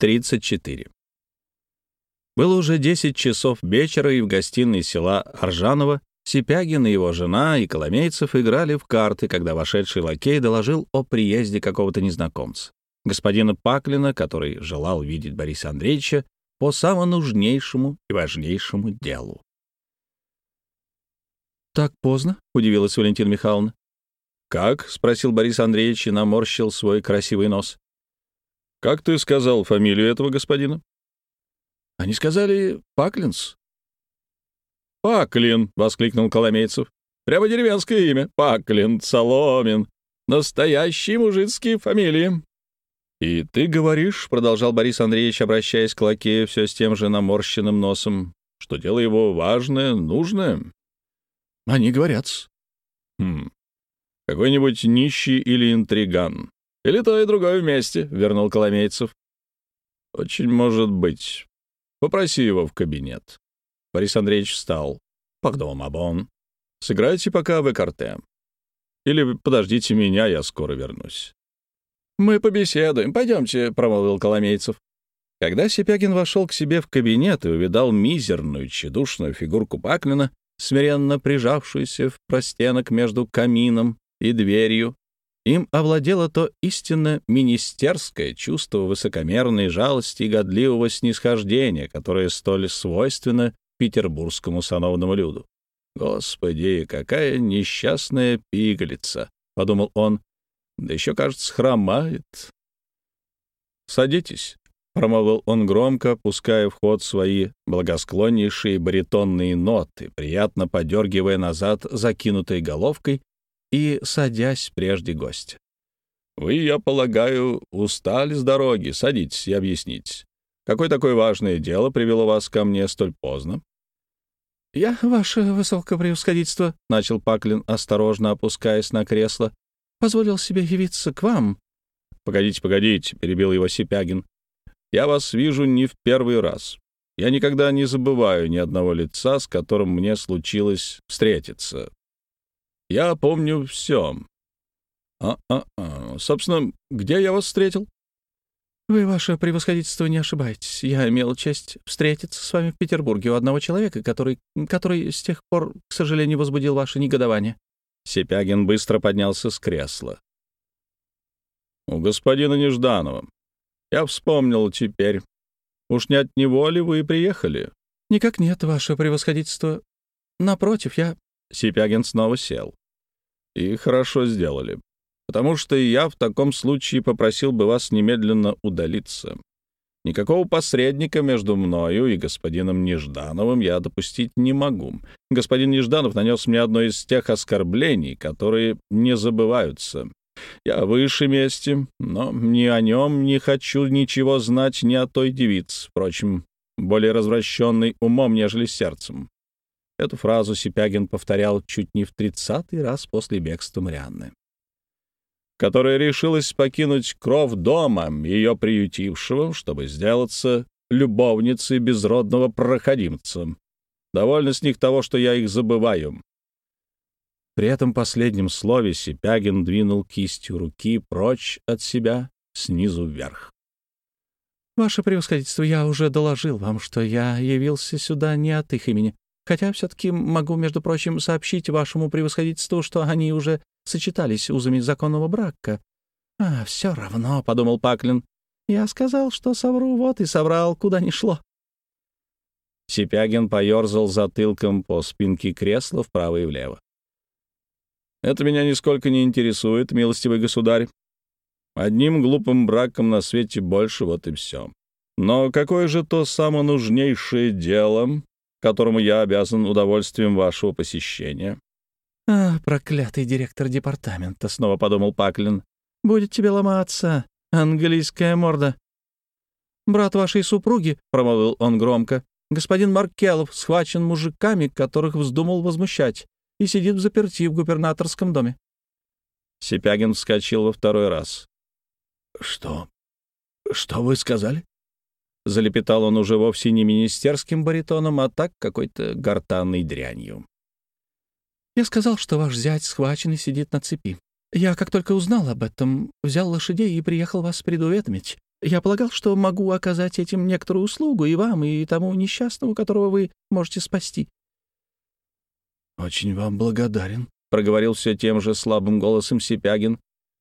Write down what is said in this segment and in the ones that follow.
34. Было уже 10 часов вечера, и в гостиной села Аржанова Сипягин и его жена и Коломейцев играли в карты, когда вошедший лакей доложил о приезде какого-то незнакомца, господина Паклина, который желал видеть Бориса Андреевича по самонужнейшему и важнейшему делу. «Так поздно?» — удивилась Валентина Михайловна. «Как?» — спросил Борис Андреевич и наморщил свой красивый нос. «Как ты сказал фамилию этого господина?» «Они сказали Паклинс». «Паклин!» — воскликнул Коломейцев. «Прямо деревенское имя. Паклин, Соломин. Настоящие мужицкие фамилии». «И ты говоришь, — продолжал Борис Андреевич, обращаясь к лакею все с тем же наморщенным носом, — что дело его важное, нужное?» «Они говорят «Хм. Какой-нибудь нищий или интриган. Или то и другое вместе», — вернул Коломейцев. «Очень может быть. Попроси его в кабинет». Борис Андреевич встал. «Пардон, Абон. Сыграйте пока в экарте. Или подождите меня, я скоро вернусь». «Мы побеседуем. Пойдемте», — промолвил Коломейцев. Когда Сипягин вошел к себе в кабинет и увидал мизерную, тщедушную фигурку Паклина, смиренно прижавшуюся в простенок между камином и дверью, им овладело то истинно министерское чувство высокомерной жалости и годливого снисхождения, которое столь свойственно петербургскому сановному люду. «Господи, какая несчастная пигалица!» — подумал он. «Да еще, кажется, хромает». «Садитесь», — промолвил он громко, пуская в ход свои благосклоннейшие баритонные ноты, приятно подергивая назад закинутой головкой и садясь прежде гостя. «Вы, я полагаю, устали с дороги. Садитесь и объяснитесь. Какое такое важное дело привело вас ко мне столь поздно?» «Я, ваше высокопревосходительство», — начал Паклин, осторожно опускаясь на кресло, — «позволил себе явиться к вам». «Погодите, погодите», — перебил его Сипягин. «Я вас вижу не в первый раз. Я никогда не забываю ни одного лица, с которым мне случилось встретиться. Я помню все. А-а-а. Собственно, где я вас встретил? Вы, ваше превосходительство, не ошибаетесь. Я имел честь встретиться с вами в Петербурге у одного человека, который, который с тех пор, к сожалению, возбудил ваше негодование. Сипягин быстро поднялся с кресла. «У господина Нежданова. Я вспомнил теперь. Уж не от него ли вы приехали?» «Никак нет, ваше превосходительство. Напротив, я...» Сипягин снова сел. И хорошо сделали. Потому что я в таком случае попросил бы вас немедленно удалиться. Никакого посредника между мною и господином Неждановым я допустить не могу. Господин Нежданов нанес мне одно из тех оскорблений, которые не забываются. Я выше мести, но ни о нем не хочу ничего знать ни о той девице, впрочем, более развращенной умом, нежели сердцем. Эту фразу Сипягин повторял чуть не в тридцатый раз после бегства Марианны, которая решилась покинуть кров дома, ее приютившего, чтобы сделаться любовницей безродного проходимца. Довольно с них того, что я их забываю. При этом последнем слове Сипягин двинул кистью руки прочь от себя снизу вверх. «Ваше превосходительство, я уже доложил вам, что я явился сюда не от их имени, Хотя все-таки могу, между прочим, сообщить вашему превосходительству, что они уже сочетались узами законного брака. А, все равно, — подумал Паклин. Я сказал, что совру, вот и соврал, куда ни шло. Сипягин поерзал затылком по спинке кресла вправо и влево. «Это меня нисколько не интересует, милостивый государь. Одним глупым браком на свете больше, вот и все. Но какое же то самое нужнейшее дело, которому я обязан удовольствием вашего посещения». «А, проклятый директор департамента», — снова подумал Паклин. «Будет тебе ломаться, английская морда». «Брат вашей супруги», — промолвил он громко, — «господин Маркелов схвачен мужиками, которых вздумал возмущать, и сидит в заперти в губернаторском доме». Сипягин вскочил во второй раз. «Что? Что вы сказали?» Залепетал он уже вовсе не министерским баритоном, а так какой-то гортанной дрянью. «Я сказал, что ваш зять схвачен и сидит на цепи. Я, как только узнал об этом, взял лошадей и приехал вас предуведомить. Я полагал, что могу оказать этим некоторую услугу и вам, и тому несчастному, которого вы можете спасти». «Очень вам благодарен», — проговорил все тем же слабым голосом Сипягин,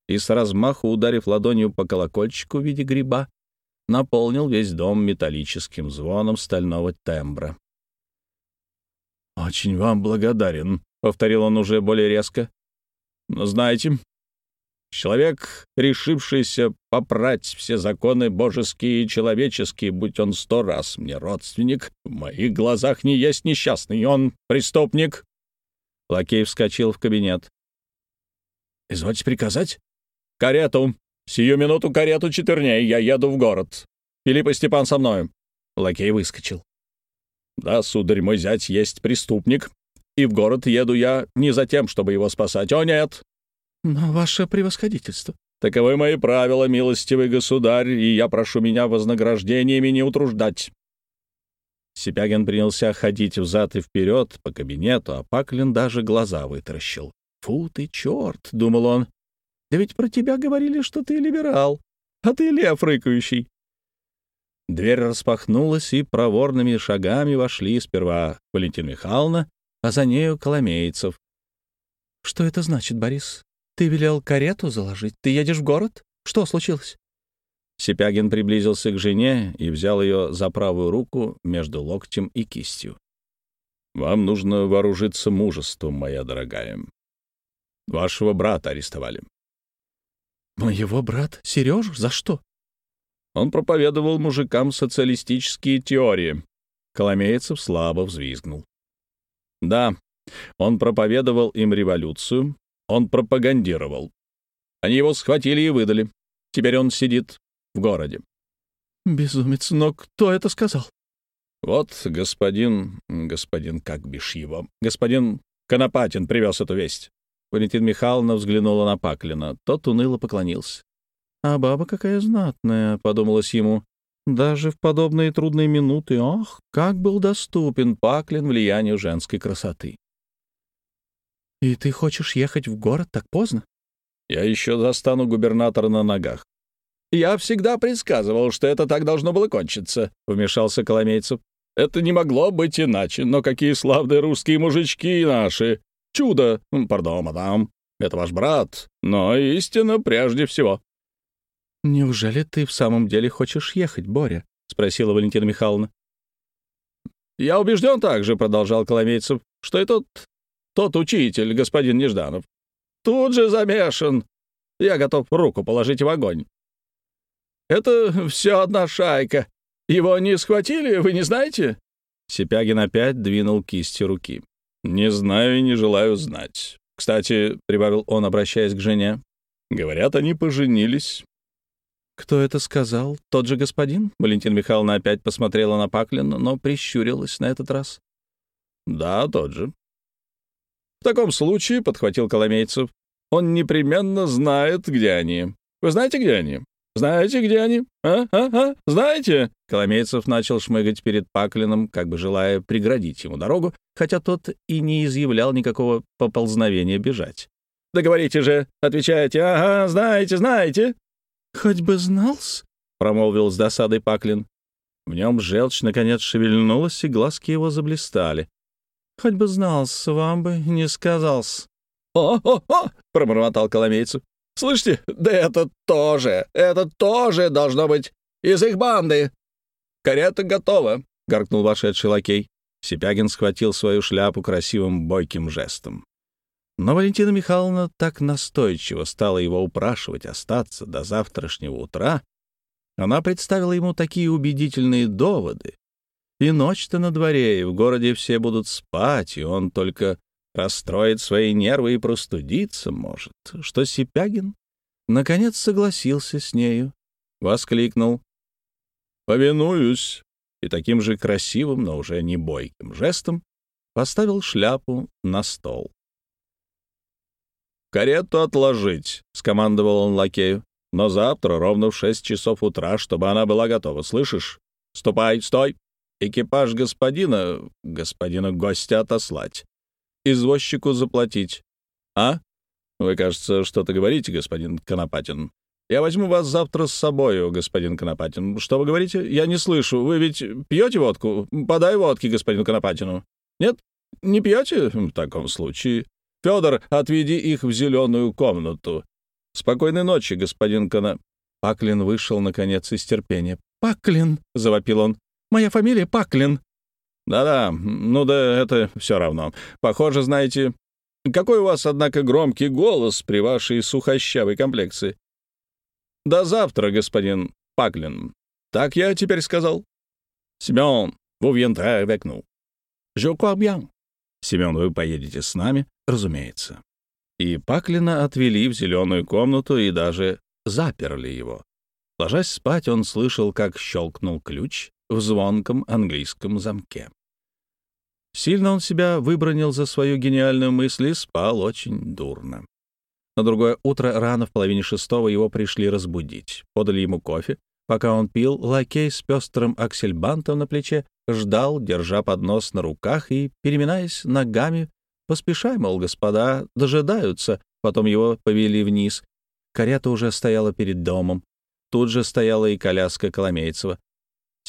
и с размаху, ударив ладонью по колокольчику в виде гриба, наполнил весь дом металлическим звоном стального тембра. «Очень вам благодарен», — повторил он уже более резко. «Но знаете, человек, решившийся попрать все законы божеские и человеческие, будь он сто раз мне родственник, в моих глазах не есть несчастный, он преступник». Лакей вскочил в кабинет. «Извольте приказать?» «Карету! Сию минуту карету четверней, я еду в город. Филипп и Степан со мною». Лакей выскочил. Да, сударь, мой зять есть преступник, и в город еду я не за тем, чтобы его спасать. О, нет!» «Но ваше превосходительство...» «Таковы мои правила, милостивый государь, и я прошу меня вознаграждениями не утруждать». Сипягин принялся ходить взад и вперед по кабинету, а Паклин даже глаза вытаращил. «Фу ты, черт!» — думал он. «Да ведь про тебя говорили, что ты либерал, а ты лев рыкающий. Дверь распахнулась, и проворными шагами вошли сперва Валентина Михайловна, а за нею Коломейцев. «Что это значит, Борис? Ты велел карету заложить? Ты едешь в город? Что случилось?» Сипягин приблизился к жене и взял ее за правую руку между локтем и кистью. «Вам нужно вооружиться мужеством, моя дорогая. Вашего брата арестовали». «Моего брата? Сережу? За что?» Он проповедовал мужикам социалистические теории. Коломеецев слабо взвизгнул. Да, он проповедовал им революцию, он пропагандировал. Они его схватили и выдали. Теперь он сидит в городе. Безумец, но кто это сказал? Вот господин... господин, как бишь его? Господин Конопатин привез эту весть. Валентина Михайловна взглянула на Паклина. Тот уныло поклонился. А баба какая знатная, — подумалось ему. Даже в подобные трудные минуты, ах, как был доступен Паклин влиянию женской красоты. «И ты хочешь ехать в город так поздно?» «Я еще застану губернатора на ногах». «Я всегда предсказывал, что это так должно было кончиться», — вмешался Коломейцев. «Это не могло быть иначе, но какие славные русские мужички наши! Чудо! Пардон, мадам, это ваш брат, но истина прежде всего». «Неужели ты в самом деле хочешь ехать, Боря?» — спросила Валентина Михайловна. «Я убежден также», — продолжал Коломейцев, «что и тот, тот учитель, господин Нежданов, тут же замешан. Я готов руку положить в огонь. Это все одна шайка. Его не схватили, вы не знаете?» Сипягин опять двинул кистью руки. «Не знаю и не желаю знать. Кстати, — прибавил он, обращаясь к жене, — говорят, они поженились. «Кто это сказал? Тот же господин?» Валентина Михайловна опять посмотрела на Паклина, но прищурилась на этот раз. «Да, тот же». «В таком случае», — подхватил Коломейцев, — «он непременно знает, где они. Вы знаете, где они? Знаете, где они? А? А? А? Знаете?» Коломейцев начал шмыгать перед Паклином, как бы желая преградить ему дорогу, хотя тот и не изъявлял никакого поползновения бежать. «Да говорите же, отвечайте, ага, знаете, знаете!» «Хоть бы знал-с», — промолвил с досадой Паклин. В нем желчь, наконец, шевельнулась, и глазки его заблистали. «Хоть бы знал-с, вам бы не сказал-с». «О-о-о!» — пробормотал Коломейцев. «Слышите, да это тоже, это тоже должно быть из их банды. Карета готова», — гаркнул вошедший лакей. Сипягин схватил свою шляпу красивым бойким жестом. Но Валентина Михайловна так настойчиво стала его упрашивать остаться до завтрашнего утра. Она представила ему такие убедительные доводы. И ночь-то на дворе, и в городе все будут спать, и он только расстроит свои нервы и простудиться может, что Сипягин наконец согласился с нею, воскликнул «Повинуюсь!» и таким же красивым, но уже не бойким жестом поставил шляпу на стол. «Карету отложить», — скомандовал он лакею. «Но завтра ровно в шесть часов утра, чтобы она была готова, слышишь? Ступай, стой! Экипаж господина, господина гостя отослать. Извозчику заплатить. А? Вы, кажется, что-то говорите, господин Конопатин. Я возьму вас завтра с собою, господин Конопатин. Что вы говорите? Я не слышу. Вы ведь пьете водку? Подай водки господину Конопатину. Нет? Не пьете? В таком случае. Федор, отведи их в зеленую комнату. Спокойной ночи, господин Коно... Паклин вышел, наконец, из терпения. «Паклин!» — завопил он. «Моя фамилия Паклин!» «Да-да, ну да это все равно. Похоже, знаете, какой у вас, однако, громкий голос при вашей сухощавой комплекции. До завтра, господин Паклин. Так я теперь сказал. Семен, vous viendrez avec nous. Je crois bien. Семен, вы поедете с нами, разумеется. И Паклина отвели в зеленую комнату и даже заперли его. Ложась спать, он слышал, как щелкнул ключ в звонком английском замке. Сильно он себя выбронил за свою гениальную мысль и спал очень дурно. На другое утро рано в половине шестого его пришли разбудить. Подали ему кофе. Пока он пил, лакей с пестрым аксельбантом на плече ждал, держа поднос на руках и, переминаясь ногами, поспешай, мол, господа, дожидаются. Потом его повели вниз. Карета уже стояла перед домом. Тут же стояла и коляска Коломейцева.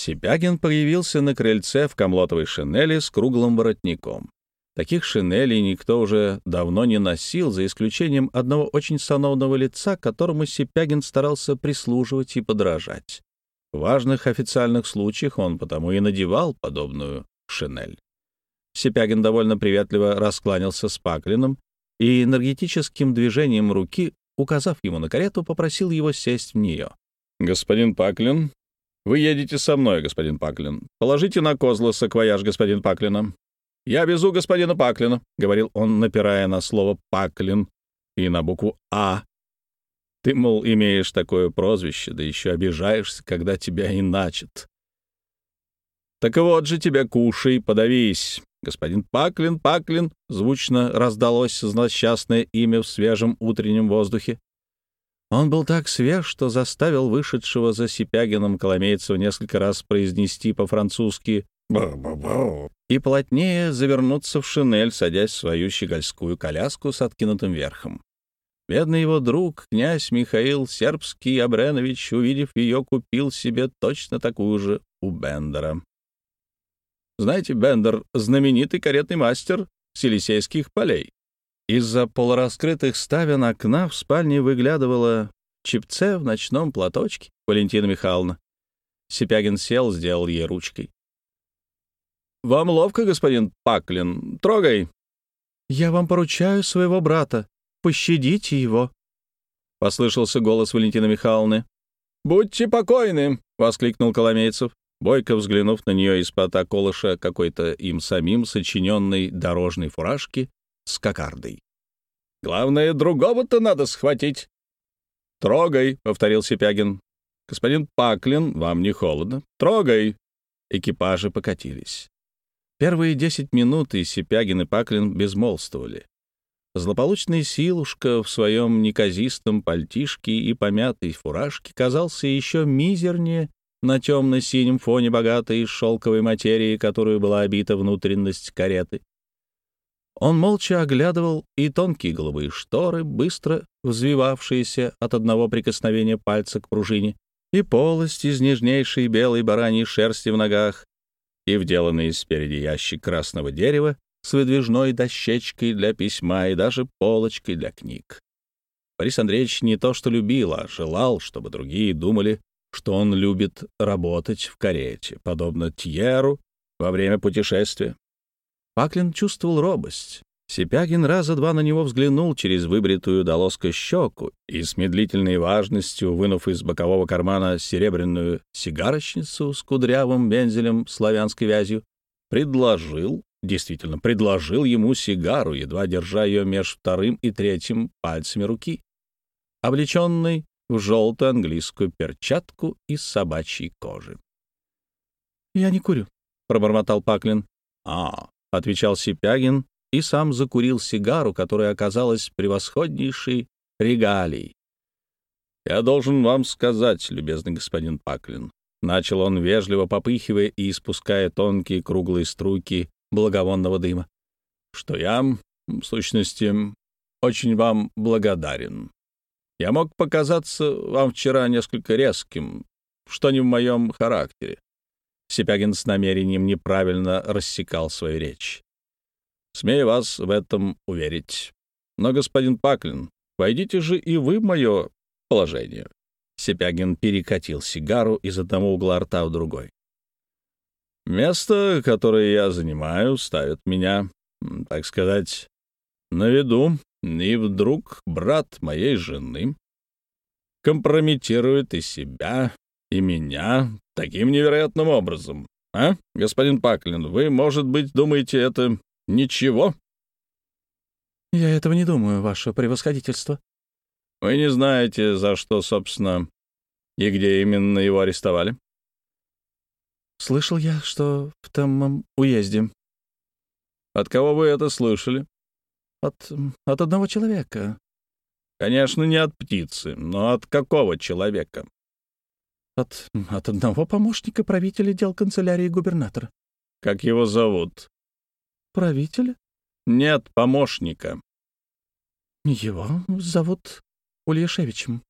Сипягин появился на крыльце в комлотовой шинели с круглым воротником. Таких шинелей никто уже давно не носил, за исключением одного очень сановного лица, которому Сипягин старался прислуживать и подражать. В важных официальных случаях он потому и надевал подобную шинель. Сипягин довольно приветливо раскланялся с Паклиным и энергетическим движением руки, указав ему на карету, попросил его сесть в нее. «Господин Паклин, вы едете со мной, господин Паклин. Положите на козлы саквояж господин Паклина. Я везу господина Паклина, — говорил он, напирая на слово «Паклин» и на букву «А». Ты, мол, имеешь такое прозвище, да еще обижаешься, когда тебя иначат. Так вот же тебя кушай, подавись. Господин Паклин, Паклин, звучно раздалось злосчастное имя в свежем утреннем воздухе. Он был так свеж, что заставил вышедшего за Сипягином Коломейцева несколько раз произнести по-французски и плотнее завернуться в шинель, садясь в свою щегольскую коляску с откинутым верхом. Бедный его друг, князь Михаил Сербский Абренович, увидев ее, купил себе точно такую же у Бендера. Знаете, Бендер — знаменитый каретный мастер Силисейских полей. Из-за полураскрытых ставен окна в спальне выглядывала чипце в ночном платочке Валентина Михайловна. Сипягин сел, сделал ей ручкой. «Вам ловко, господин Паклин. Трогай». «Я вам поручаю своего брата. Пощадите его», — послышался голос Валентины Михайловны. «Будьте покойны!» — воскликнул Коломейцев, бойко взглянув на нее из-под околыша какой-то им самим сочиненной дорожной фуражки с кокардой. «Главное, другого-то надо схватить». «Трогай», — повторил Сипягин. «Господин Паклин, вам не холодно? Трогай». Экипажи покатились. Первые десять минут и Сипягин и Паклин безмолвствовали. Злополучный Силушка в своем неказистом пальтишке и помятой фуражке казался еще мизернее на темно-синем фоне богатой шелковой материи, которую была обита внутренность кареты. Он молча оглядывал и тонкие голубые шторы, быстро взвивавшиеся от одного прикосновения пальца к пружине, и полость из нежнейшей белой бараньей шерсти в ногах, и вделанный спереди ящик красного дерева с выдвижной дощечкой для письма и даже полочкой для книг. Борис Андреевич не то что любил, а желал, чтобы другие думали, что он любит работать в карете, подобно Тьеру во время путешествия. Паклин чувствовал робость. Сипягин раза два на него взглянул через выбритую до лоска щеку и с медлительной важностью, вынув из бокового кармана серебряную сигарочницу с кудрявым бензелем славянской вязью, предложил, действительно, предложил ему сигару, едва держа ее меж вторым и третьим пальцами руки, облеченной в желтую английскую перчатку из собачьей кожи. «Я не курю», — пробормотал Паклин. «А, — отвечал Сипягин и сам закурил сигару, которая оказалась превосходнейшей регалией. «Я должен вам сказать, любезный господин Паклин», — начал он, вежливо попыхивая и испуская тонкие круглые струйки благовонного дыма, «что я, в сущности, очень вам благодарен. Я мог показаться вам вчера несколько резким, что не в моем характере. Сипягин с намерением неправильно рассекал свою речь. Смею вас в этом уверить. Но, господин Паклин, войдите же и вы в мое положение. Сипягин перекатил сигару из одного угла рта в другой. Место, которое я занимаю, ставит меня, так сказать, на виду, и вдруг брат моей жены компрометирует и себя, и меня таким невероятным образом. А, господин Паклин, вы, может быть, думаете, это ничего? Я этого не думаю, ваше превосходительство. Вы не знаете, за что, собственно, и где именно его арестовали? Слышал я, что в том уезде. От кого вы это слышали? От, от одного человека. Конечно, не от птицы, но от какого человека? От, от одного помощника правителя дел канцелярии губернатора. Как его зовут? Правителя? Нет, помощника. Его зовут Ульяшевичем.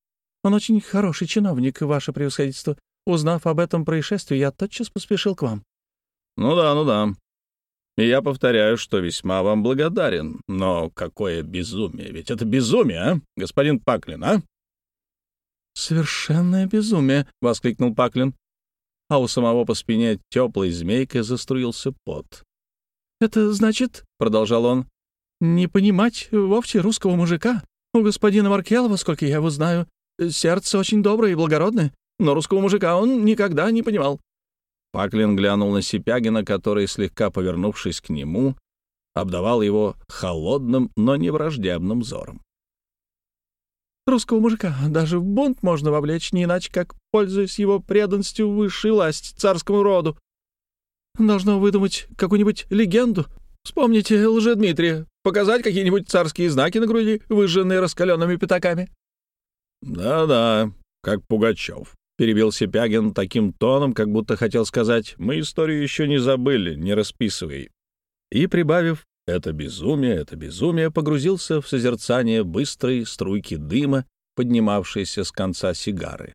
Он очень хороший чиновник, ваше превосходительство. Узнав об этом происшествии, я тотчас поспешил к вам. Ну да, ну да. И я повторяю, что весьма вам благодарен. Но какое безумие! Ведь это безумие, а, господин Паклин, а? «Совершенное безумие!» — воскликнул Паклин. А у самого по спине теплой змейкой заструился пот. «Это значит, — продолжал он, — не понимать вовсе русского мужика. У господина Маркелова, сколько я его знаю, сердце очень доброе и благородное, но русского мужика он никогда не понимал. Паклин глянул на Сипягина, который, слегка повернувшись к нему, обдавал его холодным, но не враждебным взором. «Русского мужика даже в бунт можно вовлечь, не иначе, как пользуясь его преданностью высшей власти, царскому роду. Должно выдумать какую-нибудь легенду. Вспомните Лжедмитрия, показать какие-нибудь царские знаки на груди, выжженные раскаленными пятаками». «Да-да, как Пугачев», перебил Сипягин таким тоном, как будто хотел сказать «Мы историю еще не забыли, не расписывай». И, прибавив «Это безумие, это безумие», погрузился в созерцание быстрой струйки дыма, поднимавшейся с конца сигары.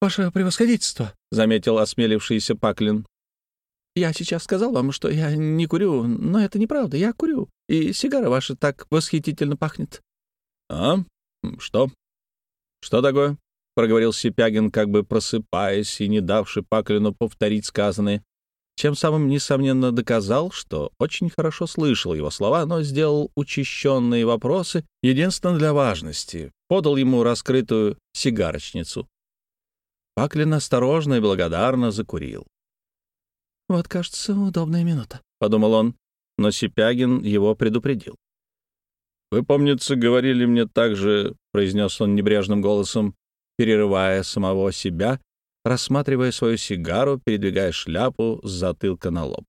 «Ваше превосходительство», — заметил осмелившийся Паклин. «Я сейчас сказал вам, что я не курю, но это неправда, я курю, и сигара ваша так восхитительно пахнет». «А? Что? Что такое?» — проговорил Сипягин, как бы просыпаясь и не давший Паклину повторить сказанное, чем самым, несомненно, доказал, что очень хорошо слышал его слова, но сделал учащенные вопросы, единственно для важности, подал ему раскрытую сигарочницу. Паклин осторожно и благодарно закурил. «Вот, кажется, удобная минута», — подумал он, но Сипягин его предупредил. «Вы, помнится, говорили мне также», — произнес он небрежным голосом, перерывая самого себя, рассматривая свою сигару, передвигая шляпу с затылка на лоб.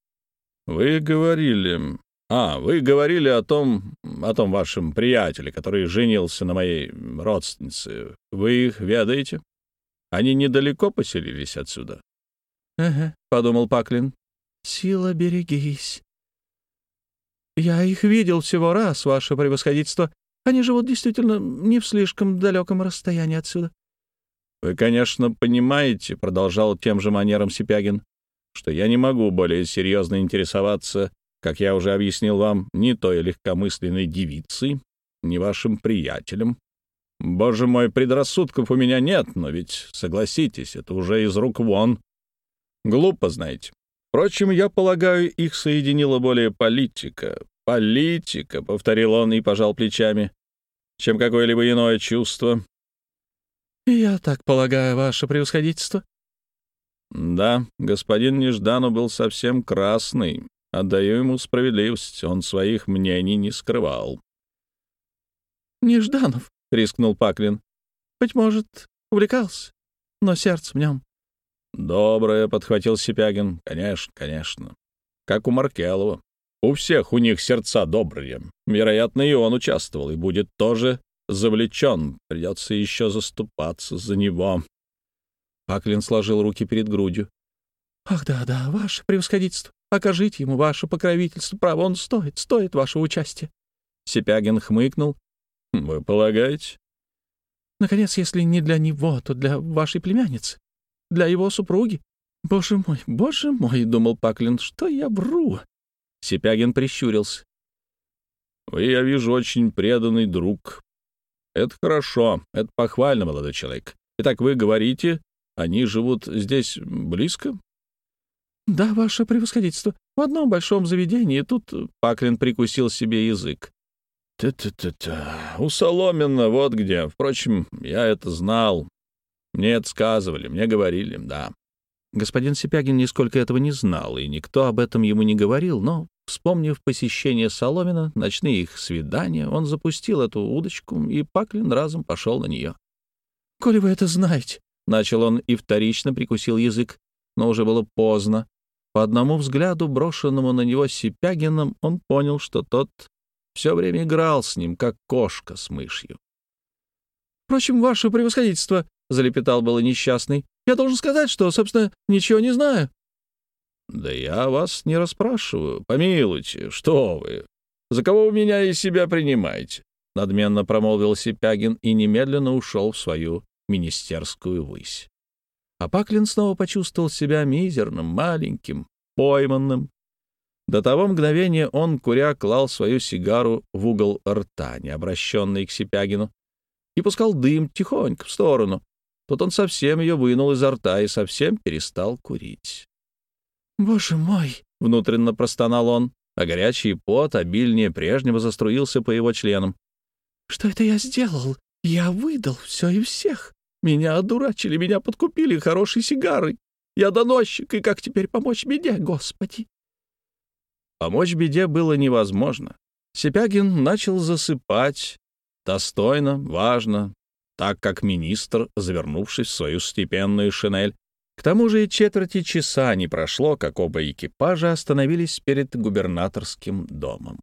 «Вы говорили... А, вы говорили о том... о том вашем приятеле, который женился на моей родственнице. Вы их ведаете? Они недалеко поселились отсюда?» «Ага», — подумал Паклин. «Сила, берегись». «Я их видел всего раз, ваше превосходительство. Они живут действительно не в слишком далеком расстоянии отсюда. «Вы, конечно, понимаете, — продолжал тем же манером Сипягин, — что я не могу более серьезно интересоваться, как я уже объяснил вам, ни той легкомысленной девицей, ни вашим приятелем. Боже мой, предрассудков у меня нет, но ведь, согласитесь, это уже из рук вон. Глупо, знаете. Впрочем, я полагаю, их соединила более политика. Политика, — повторил он и пожал плечами, — чем какое-либо иное чувство. «Я так полагаю, ваше превосходительство». «Да, господин Неждану был совсем красный. Отдаю ему справедливость, он своих мнений не скрывал». «Нежданов», — рискнул Паклин. «Быть может, увлекался, но сердце в нем». «Доброе», — подхватил Сипягин. «Конечно, конечно. Как у Маркелова. У всех у них сердца добрые. Вероятно, и он участвовал, и будет тоже завлечен. Придется еще заступаться за него. Паклин сложил руки перед грудью. «Ах, да-да, ваше превосходительство. Окажите ему ваше покровительство. Право, он стоит, стоит вашего участия». Сипягин хмыкнул Вы полагаете? Наконец, если не для него, то для вашей племянницы, для его супруги. Боже мой, боже мой, — думал Паклин, — что я вру. Сипягин прищурился. Вы, я вижу, очень преданный друг. Это хорошо, это похвально, молодой человек. Итак, вы говорите, они живут здесь близко? Да, ваше превосходительство. В одном большом заведении. Тут Паклин прикусил себе язык. Та-та-та-та. У Соломина вот где. Впрочем, я это знал. Мне это сказывали, мне говорили, да. Господин Сипягин нисколько этого не знал, и никто об этом ему не говорил, но, вспомнив посещение Соломина, ночные их свидания, он запустил эту удочку, и Паклин разом пошел на нее. «Коли вы это знаете», — начал он и вторично прикусил язык, но уже было поздно. По одному взгляду, брошенному на него Сипягином, он понял, что тот все время играл с ним, как кошка с мышью. «Впрочем, ваше превосходительство», — залепетал было несчастный, «я должен сказать, что, собственно, ничего не знаю». «Да я вас не расспрашиваю. Помилуйте, что вы? За кого вы меня из себя принимаете?» — надменно промолвил Сипягин и немедленно ушел в свою министерскую высь. А Паклин снова почувствовал себя мизерным, маленьким, пойманным. До того мгновения он, куря, клал свою сигару в угол рта, не обращенный к Сипягину, и пускал дым тихонько в сторону. Тут он совсем ее вынул изо рта и совсем перестал курить. «Боже мой!» — внутренно простонал он, а горячий пот обильнее прежнего заструился по его членам. «Что это я сделал? Я выдал все и всех. Меня одурачили, меня подкупили хорошей сигарой. Я доносчик, и как теперь помочь беде, Господи?» Помочь беде было невозможно. Сипягин начал засыпать достойно, важно, так как министр, завернувшись в свою степенную шинель, к тому же и четверти часа не прошло, как оба экипажа остановились перед губернаторским домом.